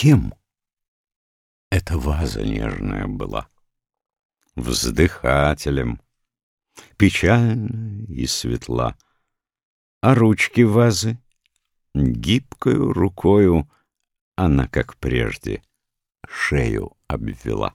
Кем эта ваза нежная была? Вздыхателем, печальна и светла, А ручки вазы гибкою рукою Она, как прежде, шею обвела.